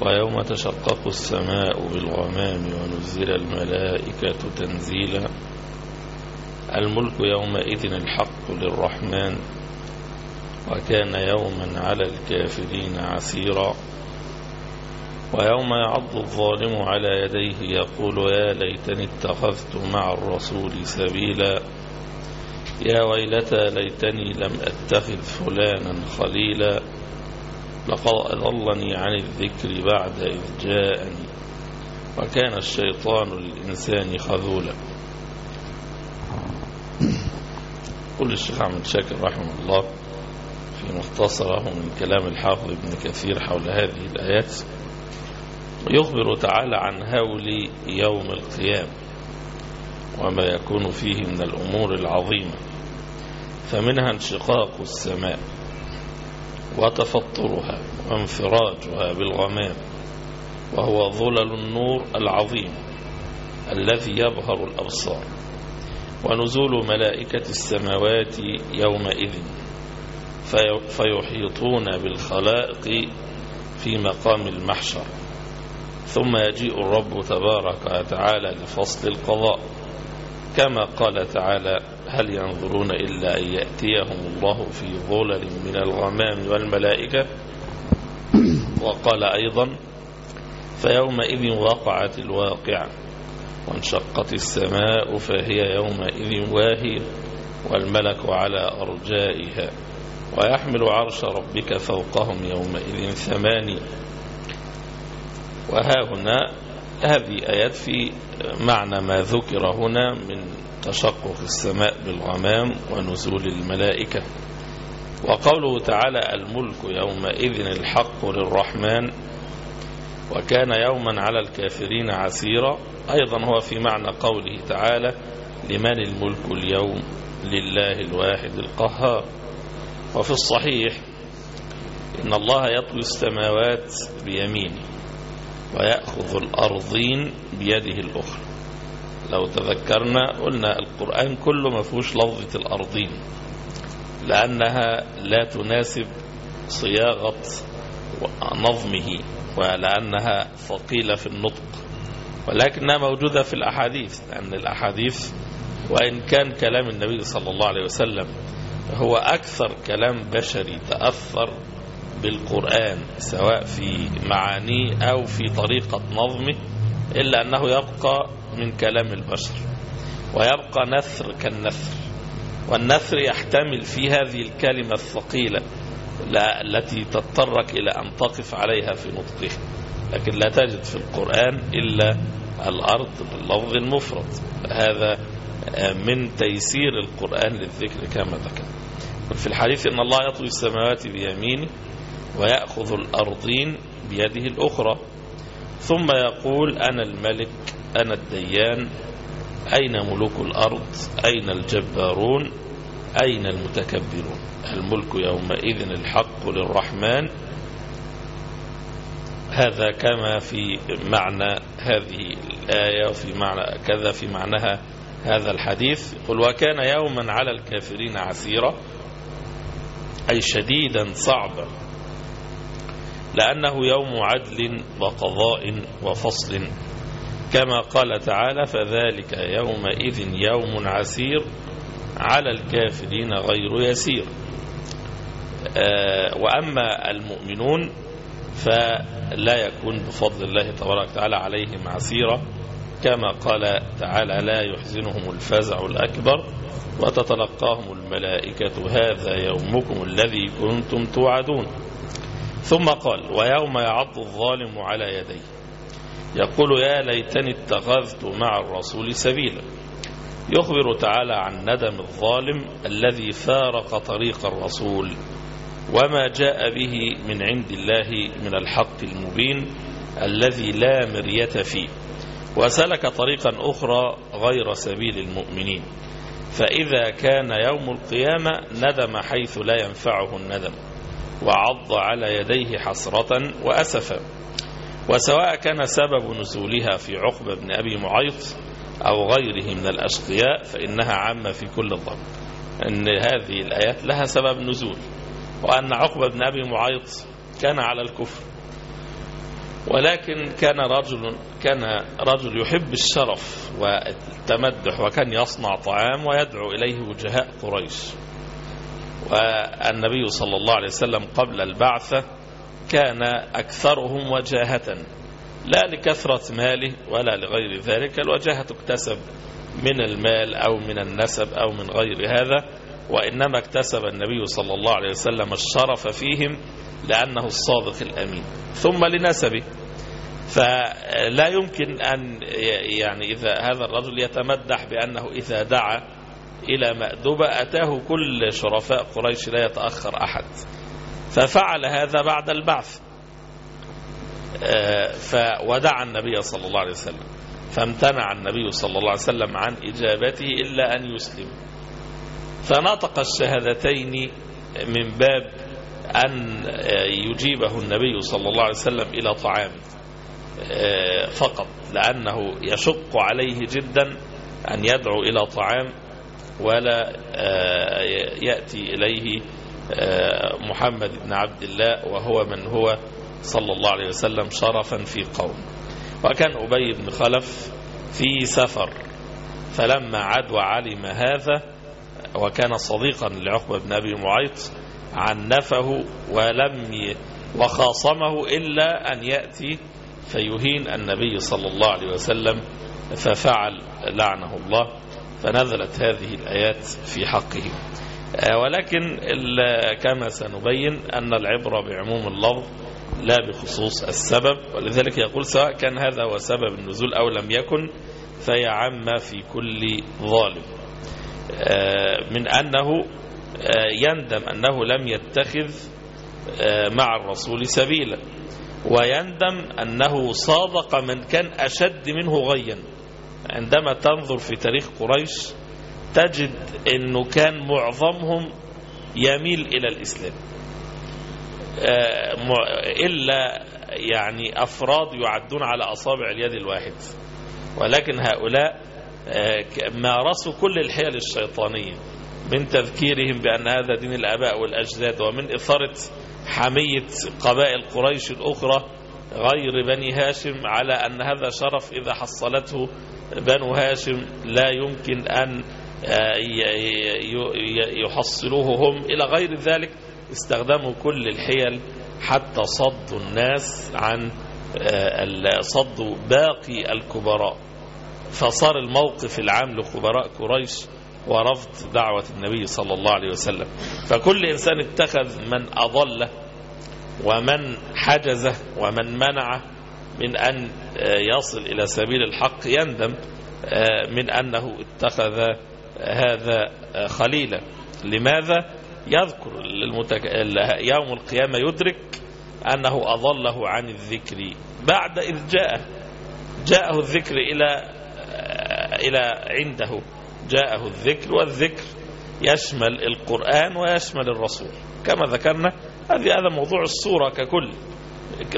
ويوم تشقق السماء بالغمام ونزل الملائكة تنزيلا. الملك يومئذ الحق للرحمن وكان يوما على الكافرين عسيرا. ويوم يعض الظالم على يديه يقول يا ليتني اتخذت مع الرسول سبيلا. يا ويلتى ليتني لم أتخذ فلانا خليلا. لقد أضلني عن الذكر بعد إذ جاءني وكان الشيطان للإنسان خذولا. قل الشيخ عبد شاكر رحمه الله في مختصره من كلام الحافظ ابن كثير حول هذه الآيات يخبر تعالى عن هول يوم القيامة وما يكون فيه من الأمور العظيمة فمنها انشقاق السماء. وتفطرها وانفراجها بالغمام وهو ظلل النور العظيم الذي يظهر الأبصار. ونزول ملائكة السماوات يومئذ فيحيطون بالخلائق في مقام المحشر. ثم يجيء الرب تبارك وتعالى لفصل القضاء. كما قال تعالى هل ينظرون إلا أن يأتيهم الله في ظلل من الغمام والملائكة؟ وقال أيضا فيومئذ وقعت الواقعة وانشقت السماء فهي يومئذ واهية والملك على أرجائها ويحمل عرش ربك فوقهم يومئذ ثمانية. وها هنا هذه آيات في معنى ما ذكر هنا من تشقق السماء بالغمام ونزول الملائكة. وقوله تعالى الملك يومئذ الحق للرحمن وكان يوما على الكافرين عسيرا. أيضا هو في معنى قوله تعالى لمن الملك اليوم؟ لله الواحد القهار. وفي الصحيح إن الله يطوي السماوات بيمينه. ويأخذ الأرضين بيده الأخرى. لو تذكرنا قلنا القرآن كله ما فيهوش لفظة الأرضين لأنها لا تناسب صياغة نظمه ولأنها ثقيلة في النطق ولكنها موجودة في الأحاديث لأن الأحاديث وإن كان كلام النبي صلى الله عليه وسلم هو أكثر كلام بشري تأثر بالقرآن سواء في معانيه أو في طريقة نظمه إلا أنه يبقى من كلام البشر ويبقى نثر كالنثر والنثر يحتمل في هذه الكلمة الثقيلة التي تضطرك إلى أن تقف عليها في نطقها لكن لا تجد في القرآن إلا الأرض باللفظ المفرد. هذا من تيسير القرآن للذكر كما ذكر. في الحديث إن الله يطوي السماوات بيمينه ويأخذ الأرضين بيده الأخرى. ثم يقول أنا الملك أنا الديان أين ملوك الأرض؟ أين الجبارون؟ أين المتكبرون؟ الملك يومئذ الحق للرحمن. هذا كما في معنى هذه الآية وفي معنى كذا في معناها هذا الحديث. قل وكان يوما على الكافرين عسيرا أي شديدا صعبا. لأنه يوم عدل وقضاء وفصل. كما قال تعالى فذلك يومئذ يوم عسير على الكافرين غير يسير. وأما المؤمنون فلا يكون بفضل الله تبارك وتعالى عليهم عسيرا. كما قال تعالى لا يحزنهم الفزع الأكبر وتتلقاهم الملائكة هذا يومكم الذي كنتم توعدون. ثم قال ويوم يعض الظالم على يديه. يقول يا ليتني اتخذت مع الرسول سبيلا. يخبر تعالى عن ندم الظالم الذي فارق طريق الرسول وما جاء به من عند الله من الحق المبين الذي لا مرية فيه. وسلك طريقا أخرى غير سبيل المؤمنين. فإذا كان يوم القيامة ندم حيث لا ينفعه الندم. وعض على يديه حسرة وأسفا وسواء كان سبب نزولها في عقبة بن أبي معيط أو غيره من الأشقياء فإنها عامة في كل الضرب أن هذه الآيات لها سبب نزول وأن عقبة بن أبي معيط كان على الكفر. ولكن كان رجل كان رجل يحب الشرف والتمدح وكان يصنع طعام ويدعو إليه وجهاء قريش. والنبي صلى الله عليه وسلم قبل البعثة كان أكثرهم وجاهة لا لكثرة ماله ولا لغير ذلك الوجاهة تكتسب من المال أو من النسب أو من غير هذا وإنما اكتسب النبي صلى الله عليه وسلم الشرف فيهم لأنه الصادق الأمين ثم لنسبه. فلا يمكن أن يعني إذا هذا الرجل يتمدح بأنه إذا دعا إلى مأدبة أتاه كل شرفاء قريش لا يتأخر أحد. ففعل هذا بعد البعث. فودع النبي صلى الله عليه وسلم. فامتنع النبي صلى الله عليه وسلم عن إجابته إلا أن يسلم. فنطق الشهادتين من باب أن يجيبه النبي صلى الله عليه وسلم إلى طعامه فقط لأنه يشق عليه جدا أن يدعو إلى طعام ولا يأتي إليه محمد بن عبد الله وهو من هو صلى الله عليه وسلم شرفا في قوم وكان أبي بن خلف في سفر فلما عاد وعلم هذا وكان صديقا لعقبة بن أبي معيط عنفه ولم. وخاصمه إلا أن يأتي فيهين النبي صلى الله عليه وسلم ففعل لعنه الله فنزلت هذه الآيات في حقه ولكن كما سنبين أن العبرة بعموم اللفظ لا بخصوص السبب ولذلك يقول سواء كان هذا هو سبب النزول أو لم يكن فهي عامة في كل ظالم. من أنه يندم أنه لم يتخذ مع الرسول سبيلا ويندم أنه صادق من كان أشد منه غيا. عندما تنظر في تاريخ قريش تجد أنه كان معظمهم يميل إلى الإسلام. إلا يعني أفراد يعدون على أصابع اليد الواحد. ولكن هؤلاء مارسوا كل الحيل الشيطانية من تذكيرهم بأن هذا دين الآباء والأجداد ومن إثارة حمية قبائل قريش الأخرى غير بني هاشم على أن هذا شرف إذا حصلته بنو هاشم لا يمكن أن يحصلوه هم إلى غير ذلك. استخدموا كل الحيل حتى صدوا الناس عن صدوا باقي الكبراء. فصار الموقف العام لخبراء قريش ورفض دعوة النبي صلى الله عليه وسلم. فكل إنسان اتخذ من أضله ومن حجزه ومن منعه من أن يصل إلى سبيل الحق يندم من أنه اتخذ هذا خليلا. لماذا؟ يذكر المتك... يوم القيامة يدرك أنه أضله عن الذكر. بعد إذ جاءه جاءه الذكر إلى إلى عنده. جاءه الذكر والذكر يشمل القرآن ويشمل الرسول. كما ذكرنا هذه هذا موضوع الصورة ككل.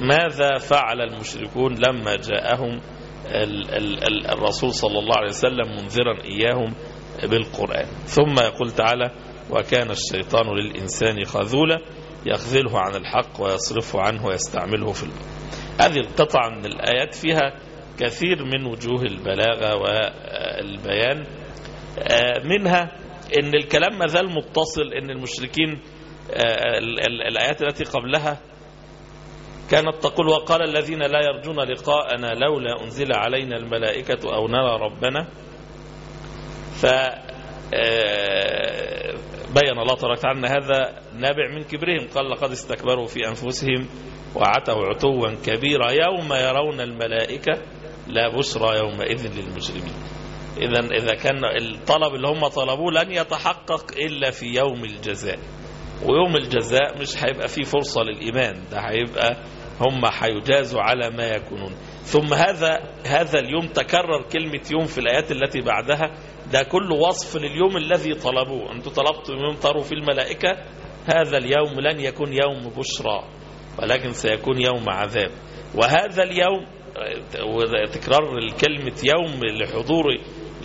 ماذا فعل المشركون لما جاءهم ال ال ال الرسول صلى الله عليه وسلم منذرا إياهم بالقرآن؟ ثم يقول تعالى وكان الشيطان للإنسان خذولا يخذله عن الحق ويصرفه عنه ويستعمله في الأرض. هذه القطعة من الآيات فيها كثير من وجوه البلاغة والبيان. منها إن الكلام ما زال متصل إن المشركين الآيات التي قبلها كانت تقول وقال الذين لا يرجون لقاءنا لولا أنزل علينا الملائكة أو نرى ربنا. ف بين الله تبارك أن هذا نابع من كبرهم. قال لقد استكبروا في أنفسهم وعتوا عتوا كبيرا يوم يرون الملائكة لا بشرى يومئذ للمجرمين. إذا إذا كان الطلب اللي هم طلبوه لن يتحقق إلا في يوم الجزاء. ويوم الجزاء مش هيبقى فيه فرصة للإيمان ده هيبقى هم حيجازوا على ما يكونون. ثم هذا هذا اليوم تكرر كلمة يوم في الآيات التي بعدها ده كل وصف لليوم الذي طلبوه. أنتم طلبتم يوم تروا في الملائكة؟ هذا اليوم لن يكون يوم بشرى ولكن سيكون يوم عذاب. وهذا اليوم وتكرار الكلمة يوم لحضور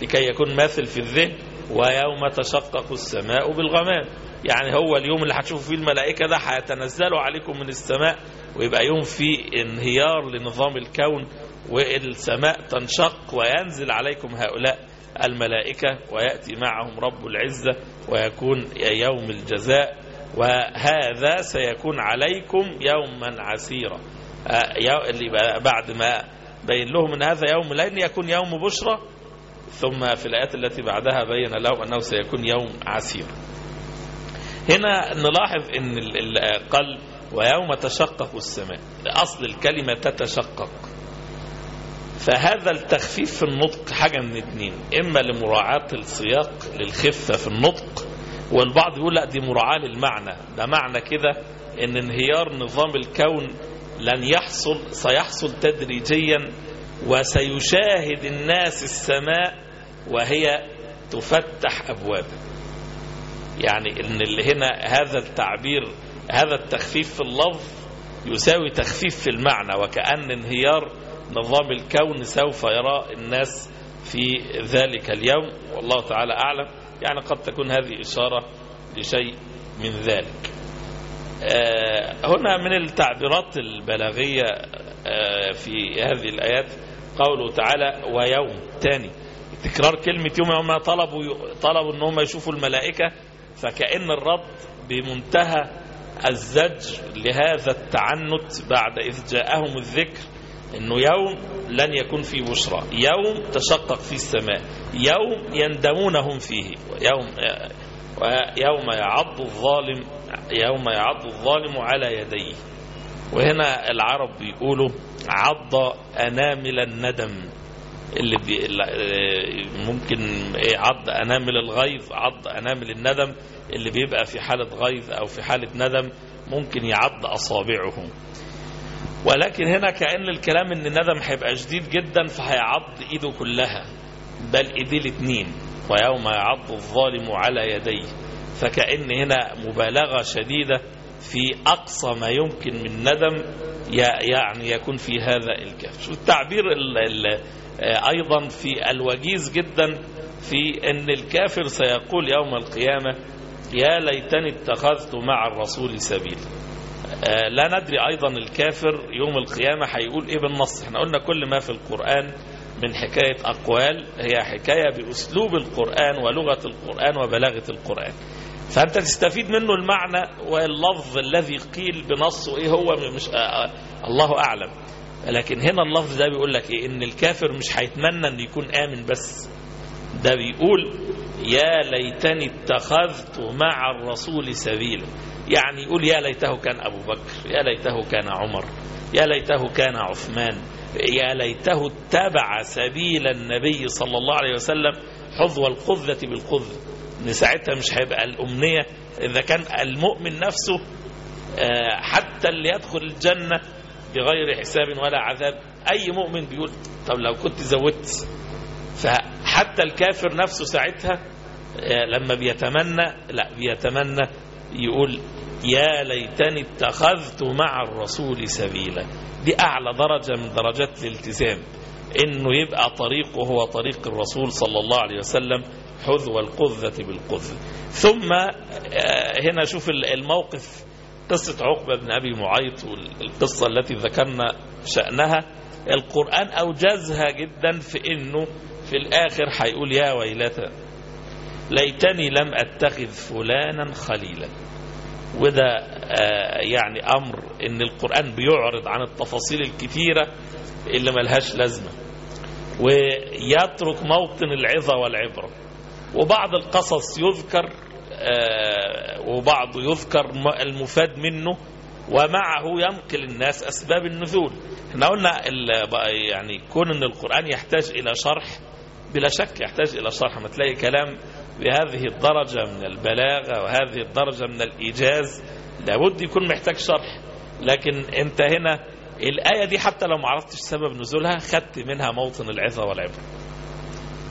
لكي يكون ماثل في الذهن ويوم تشقق السماء بالغمام. يعني هو اليوم اللي هتشوفوا فيه الملائكة ده هيتنزلوا عليكم من السماء ويبقى يوم فيه انهيار لنظام الكون والسماء تنشق وينزل عليكم هؤلاء الملائكة ويأتي معهم رب العزة ويكون يوم الجزاء وهذا سيكون عليكم يوما عسيرا. اللي بعد ما بين لهم إن هذا يوم لن يكون يوم بشرى ثم في الآيات التي بعدها بين لهم أنه سيكون يوم عسير. هنا نلاحظ أن قال ويوم تشقق السماء. أصل الكلمة تتشقق. فهذا التخفيف في النطق حاجة من اتنين. إما لمراعاة السياق للخفة في النطق والبعض يقول لا دي مراعاة للمعنى. ده معنى كده إن انهيار نظام الكون لن يحصل سيحصل تدريجيا وسيشاهد الناس السماء وهي تفتح أبوابها. يعني إن اللي هنا هذا التعبير هذا التخفيف في اللفظ يساوي تخفيف في المعنى وكأن انهيار نظام الكون سوف يرى الناس في ذلك اليوم. والله تعالى أعلم. يعني قد تكون هذه إشارة لشيء من ذلك. هنا من التعبيرات البلاغية في هذه الآيات قوله تعالى ويوم تاني. تكرار كلمة يوم يوم طلبوا طلبوا إن هم يشوفوا الملائكة فكأن الرد بمنتهى الزج لهذا التعنت بعد إذ جاءهم الذكر إنه يوم لن يكون فيه بشرى. يوم تشقق فيه السماء. يوم يندمونهم فيه. يوم يوم يعض الظالم يوم يعض الظالم على يديه. وهنا العرب بيقولوا عض أنامل الندم. اللي بي ممكن إيه عض أنامل الغيظ عض أنامل الندم. اللي بيبقى في حالة غيظ أو في حالة ندم ممكن يعض أصابعه ولكن هنا كأن الكلام إن الندم هيبقى شديد جدا فهيعض إيده كلها. بل إيديه الاثنين ويوم يعض الظالم على يديه. فكأن هنا مبالغة شديدة في أقصى ما يمكن من ندم يعني يكون في هذا الكهف. شو التعبير ال ال أيضا في الوجيز جدا في أن الكافر سيقول يوم القيامة يا ليتني اتخذت مع الرسول سبيلا. لا ندري أيضا الكافر يوم القيامة هيقول إيه بالنص. إحنا قلنا كل ما في القرآن من حكاية أقوال هي حكاية بأسلوب القرآن ولغة القرآن وبلاغة القرآن. فأنت تستفيد منه المعنى واللفظ الذي قيل بنصه إيه هو مش آه الله أعلم. لكن هنا اللفظ ده بيقول لك إيه؟ إن الكافر مش هيتمنى أن يكون آمن بس. ده بيقول يا ليتني اتخذت مع الرسول سبيلا. يعني يقول يا ليته كان أبو بكر يا ليته كان عمر يا ليته كان عثمان يا ليته اتبع سبيل النبي صلى الله عليه وسلم حظو القذة بالقذة. إن ساعتها مش هيبقى الأمنية. إذا كان المؤمن نفسه حتى اللي يدخل الجنة بغير حساب ولا عذاب أي مؤمن بيقول طب لو كنت زودت. فحتى الكافر نفسه ساعتها لما بيتمنى لا بيتمنى يقول يا ليتني اتخذت مع الرسول سبيلا. دي أعلى درجة من درجات الالتزام. إنه يبقى طريقه هو طريق الرسول صلى الله عليه وسلم حذو القذة بالقذة ثم هنا شوف الموقف قصة عقبة بن أبي معيط والقصة التي ذكرنا شأنها. القرآن أوجزها جدا في إنه في الآخر هيقول يا ويلتى ليتني لم أتخذ فلانا خليلا. وده يعني أمر إن القرآن بيعرض عن التفاصيل الكثيرة اللي ملهاش لازمة. ويترك موطن العظة والعبرة. وبعض القصص يذكر وبعض يذكر المفاد منه ومعه ينقل الناس أسباب النزول. إحنا قلنا يعني كون إن القرآن يحتاج إلى شرح بلا شك يحتاج إلى شرح. ما تلاقي كلام بهذه الدرجة من البلاغة وهذه الدرجة من الإيجاز لابد يكون محتاج شرح. لكن أنت هنا الآية دي حتى لو ما عرفتش سبب نزولها خدت منها موطن العظة والعبرة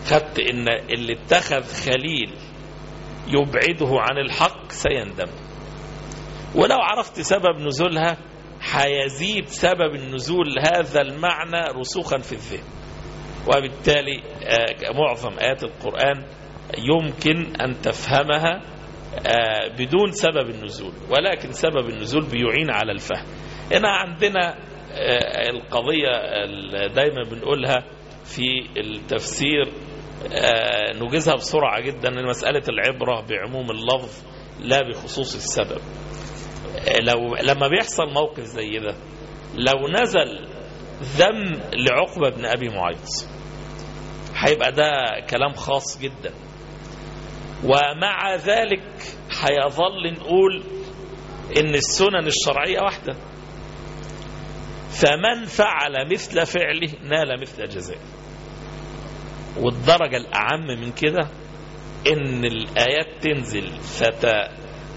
خدت إن اللي اتخذ خليل يبعده عن الحق سيندم. ولو عرفت سبب نزولها هيزيد سبب النزول هذا المعنى رسوخا في الذهن. وبالتالي آه، معظم آيات القرآن يمكن أن تفهمها آه، بدون سبب النزول. ولكن سبب النزول بيعين على الفهم. هنا عندنا القضية اللي دايما بنقولها في التفسير آه، نجيزها بسرعة جدا مسألة العبرة بعموم اللفظ لا بخصوص السبب. آه، لو لما بيحصل موقف زي ده لو نزل ذم لعقبة بن أبي معيط هيبقى ده كلام خاص جدا. ومع ذلك هيظل نقول إن السنن الشرعية واحدة. فمن فعل مثل فعله نال مثل جزائه. والدرجة الأعم من كده إن الآيات تنزل فت...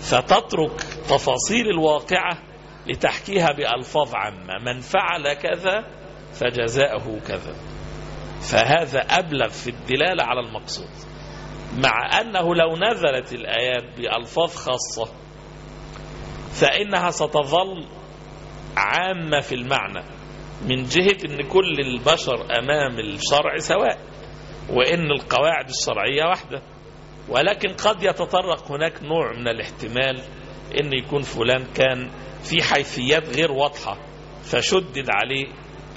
فتترك تفاصيل الواقعة لتحكيها بألفاظ عامة. من فعل كذا فجزاؤه كذا. فهذا أبلغ في الدلالة على المقصود. مع أنه لو نزلت الآيات بألفاظ خاصة فإنها ستظل عامة في المعنى من جهة أن كل البشر أمام الشرع سواء وأن القواعد الشرعية واحدة ولكن قد يتطرق هناك نوع من الاحتمال أن يكون فلان كان في حيثيات غير واضحة فشدد عليه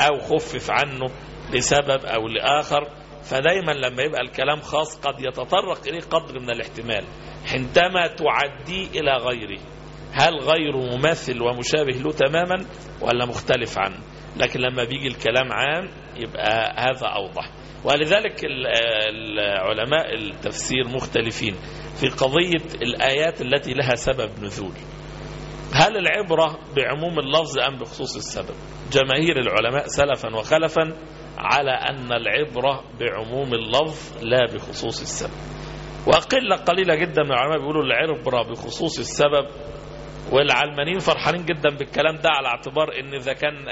أو خفف عنه لسبب أو لآخر فدايما لما يبقى الكلام خاص قد يتطرق إليه قدر من الاحتمال عندما تعديه إلى غيره. هل غيره مماثل ومشابه له تماما ولا مختلف عنه؟ لكن لما بيجي الكلام عام يبقى هذا أوضح. ولذلك العلماء التفسير مختلفين في قضية الآيات التي لها سبب نزول. هل العبرة بعموم اللفظ أم بخصوص السبب؟ جماهير العلماء سلفا وخلفا على أن العبرة بعموم اللفظ لا بخصوص السبب. وقلة قليلة جدا من العلماء بيقولوا العبرة بخصوص السبب والعلمانيين فرحانين جدا بالكلام ده على اعتبار إن إذا كان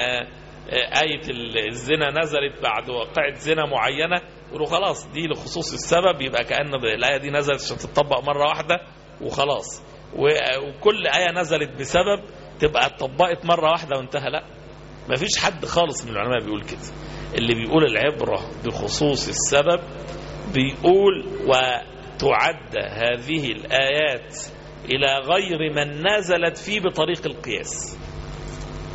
آية الزنا نزلت بعد واقعة زنا معينة يقولوا خلاص دي لخصوص السبب يبقى كأن الآية دي نزلت عشان تطبق مرة واحدة وخلاص. وكل آية نزلت بسبب تبقى اتطبقت مرة واحدة وانتهى. لا ما فيش حد خالص من العلماء بيقول كده. اللي بيقول العبرة بخصوص السبب بيقول وتعد هذه الآيات إلى غير من نزلت فيه بطريق القياس.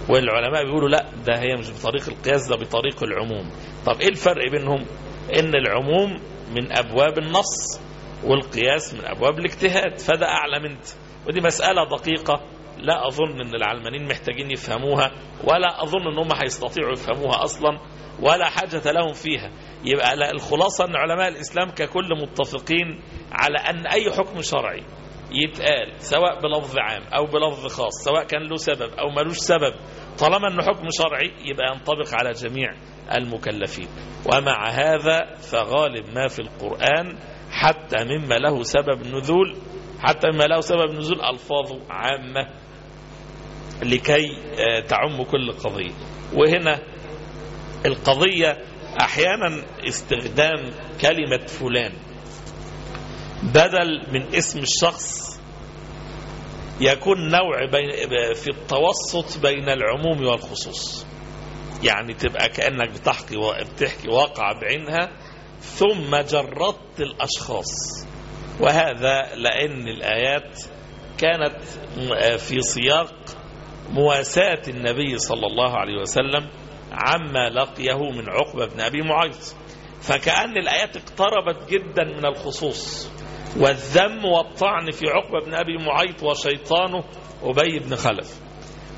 والعلماء بيقولوا لا ده هي مش بطريق القياس ده بطريق العموم. طب إيه الفرق بينهم؟ إن العموم من أبواب النص والقياس من أبواب الاجتهاد. فده أعلم أنت. ودي مسألة دقيقة. لا أظن إن العلمانيين محتاجين يفهموها ولا أظن إن هم هيستطيعوا يفهموها أصلا ولا حاجة لهم فيها. يبقى لا الخلاصة إن علماء الإسلام ككل متفقين على أن أي حكم شرعي يتقال سواء بلفظ عام أو بلفظ خاص سواء كان له سبب أو ملوش سبب طالما إنه حكم شرعي يبقى ينطبق على جميع المكلفين. ومع هذا فغالب ما في القرآن حتى مما له سبب نزول حتى مما له سبب نزول ألفاظه عامة لكي تعم كل قضية. وهنا القضية أحيانا استخدام كلمة فلان. بدل من اسم الشخص يكون نوع بين في التوسط بين العموم والخصوص. يعني تبقى كأنك بتحكي بتحكي واقع بعينها ثم جردت الأشخاص. وهذا لأن الآيات كانت في سياق مواساة النبي صلى الله عليه وسلم عما لقيه من عقبة بن أبي معيط. فكأن الآيات اقتربت جدا من الخصوص. والذم والطعن في عقبة بن أبي معيط وشيطانه أبي بن خلف.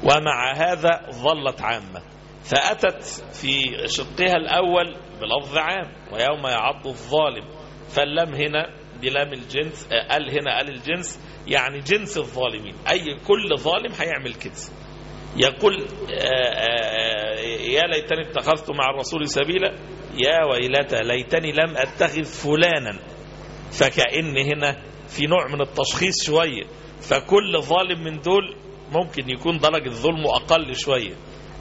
ومع هذا ظلت عامة. فأتت في شقها الأول بلفظ عام ويوم يعض الظالم. فاللم هنا بلام الجنس قال هنا قال الجنس يعني جنس الظالمين. أي كل ظالم هيعمل كده يقول يا ليتني اتخذت مع الرسول سبيلا يا ويلتى ليتني لم أتخذ فلانا. فكأن هنا في نوع من التشخيص شوية. فكل ظالم من دول ممكن يكون درجة ظلمه أقل شوية.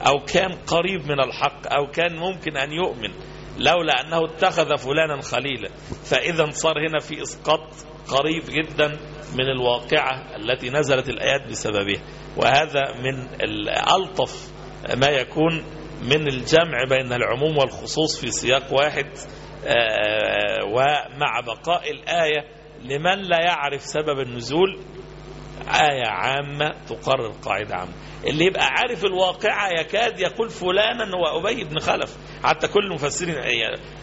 أو كان قريب من الحق أو كان ممكن أن يؤمن. لولا أنه اتخذ فلانا خليلا. فإذا صار هنا في إسقاط قريب جدا من الواقعة التي نزلت الآيات بسببها وهذا من الألطف ما يكون من الجمع بين العموم والخصوص في سياق واحد. ومع بقاء الآية لمن لا يعرف سبب النزول آية عامة تقرر قاعدة عامة. اللي يبقى عارف الواقعة يكاد يقول فلانا هو أبي بن خلف. حتى كل المفسرين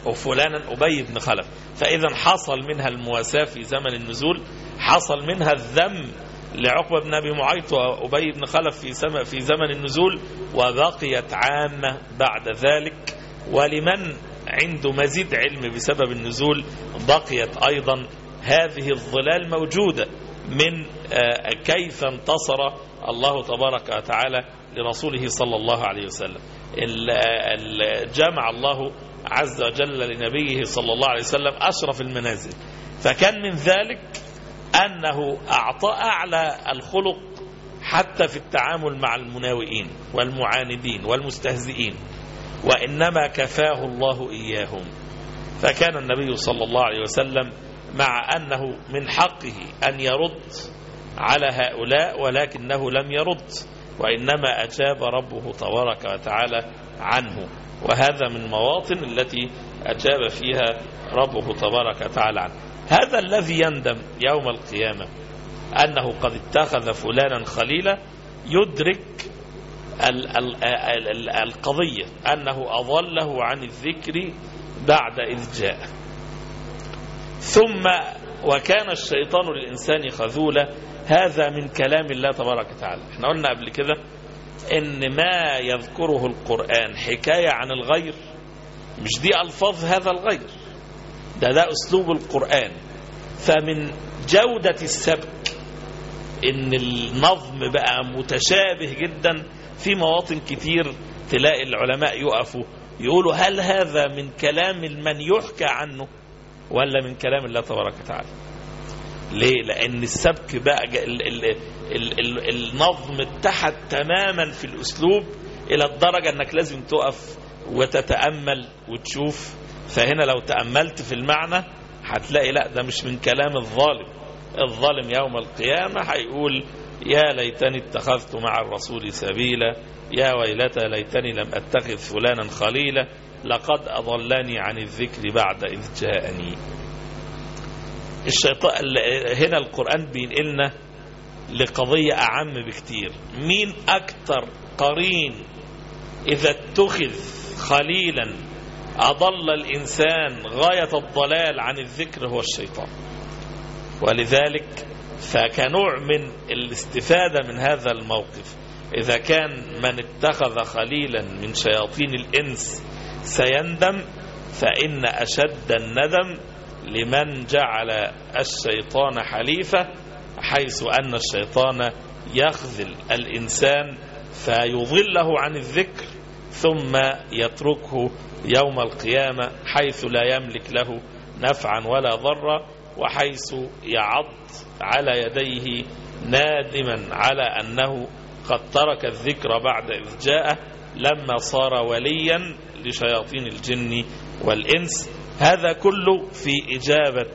وفلانا أبي بن خلف. فإذا حصل منها المواساة في زمن النزول حصل منها الذم لعقبة بن أبي معيط وأبي بن خلف في, سم في زمن النزول وبقيت عامة بعد ذلك. ولمن عنده مزيد علم بسبب النزول بقيت أيضا هذه الظلال موجودة من كيف انتصر الله تبارك وتعالى لرسوله صلى الله عليه وسلم. جمع الله عز وجل لنبيه صلى الله عليه وسلم أشرف المنازل. فكان من ذلك أنه أعطى أعلى الخلق حتى في التعامل مع المناوئين والمعاندين والمستهزئين. وإنما كفاه الله إياهم. فكان النبي صلى الله عليه وسلم مع أنه من حقه أن يرد على هؤلاء ولكنه لم يرد وإنما أجاب ربه تبارك وتعالى عنه. وهذا من مواطن التي أجاب فيها ربه تبارك وتعالى عنه. هذا الذي يندم يوم القيامة أنه قد اتخذ فلانا خليلا يدرك القضية أنه أضله عن الذكر بعد إذ جاء. ثم وكان الشيطان للإنسان خذولا. هذا من كلام الله تبارك وتعالى. إحنا قلنا قبل كده إن ما يذكره القرآن حكاية عن الغير. مش دي ألفاظ هذا الغير. ده ده أسلوب القرآن. فمن جودة السبك إن النظم بقى متشابه جدا في مواطن كتير تلاقي العلماء يقفوا يقولوا هل هذا من كلام من يحكى عنه ولا من كلام الله تبارك وتعالى؟ ليه؟ لأن السبك بقى ال ال ال ال النظم اتحد تماما في الأسلوب إلى الدرجة إنك لازم تقف وتتأمل وتشوف. فهنا لو تأملت في المعنى هتلاقي لأ ده مش من كلام الظالم. الظالم يوم القيامة هيقول يا ليتني اتخذت مع الرسول سبيلا يا ويلتى ليتني لم أتخذ فلانا خليلا لقد أضلني عن الذكر بعد إذ جاءني. الشيطان هنا القرآن بينقلنا لقضية أعم بكتير. مين أكتر قرين إذا اتخذ خليلا أضل الإنسان غاية الضلال عن الذكر هو الشيطان. ولذلك فكنوع من الاستفادة من هذا الموقف إذا كان من اتخذ خليلا من شياطين الإنس سيندم فإن أشد الندم لمن جعل الشيطان حليفة حيث أن الشيطان يخذل الإنسان فيضله عن الذكر ثم يتركه يوم القيامة حيث لا يملك له نفعا ولا ضرا. وحيث يعض على يديه نادما على أنه قد ترك الذكر بعد إذ جاءه لما صار وليا لشياطين الجن والإنس. هذا كله في إجابة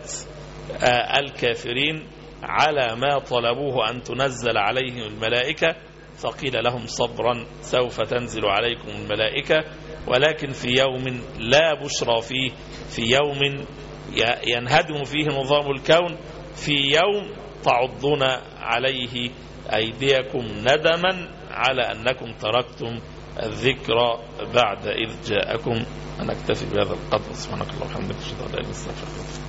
الكافرين على ما طلبوه أن تنزل عليهم الملائكة. فقيل لهم صبرا سوف تنزل عليكم الملائكة. ولكن في يوم لا بشرى فيه في يوم ينهدم فيه نظام الكون في يوم تعضون عليه أيديكم ندما على أنكم تركتم الذكرى بعد إذ جاءكم. أنا أكتفي بهذا القدر. سبحانك الله وبحمدك. أشهد أن لا إله إلا أنت.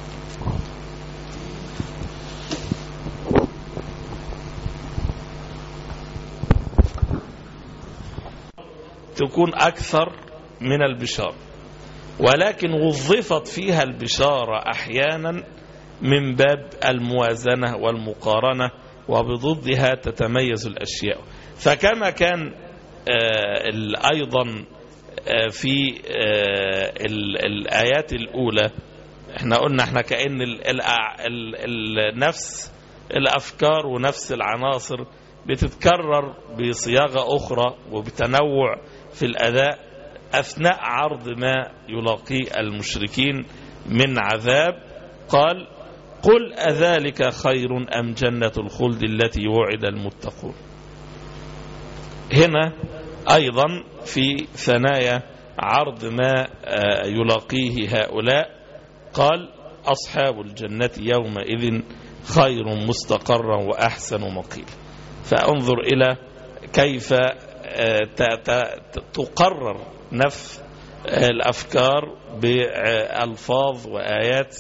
تكون أكثر من البشارة ولكن وظفت فيها البشارة أحيانا من باب الموازنة والمقارنة وبضدها تتميز الأشياء. فكما كان آه أيضا آه في آه الآيات الأولى إحنا قلنا إحنا كأن النفس الأفكار ونفس العناصر بتتكرر بصياغة أخرى وبتنوع في الأداء أثناء عرض ما يلاقيه المشركين من عذاب قال قل أذلك خير أم جنة الخلد التي وعد المتقون؟ هنا أيضا في ثنايا عرض ما يلاقيه هؤلاء قال أصحاب الجنة يومئذ خير مستقرا وأحسن مقيل. فأنظر إلى كيف تقرر نفس الأفكار بألفاظ وآيات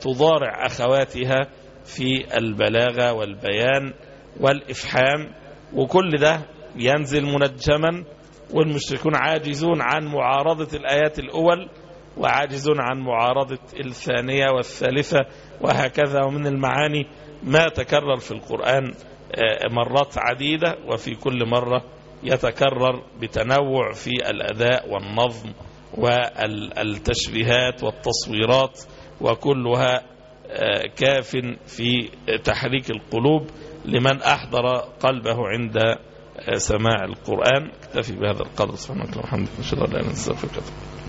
تضارع أخواتها في البلاغة والبيان والإفحام وكل ده ينزل منجما والمشركون عاجزون عن معارضة الآيات الأول وعاجزون عن معارضة الثانية والثالثة وهكذا. ومن المعاني ما تكرر في القرآن مرات عديدة وفي كل مرة يتكرر بتنوع في الأداء والنظم والتشبيهات والتصويرات وكلها كاف في تحريك القلوب لمن أحضر قلبه عند سماع القرآن. اكتفي بهذا القدر. سبحانك وبحمدك نشهد أن لا إله إلا أنت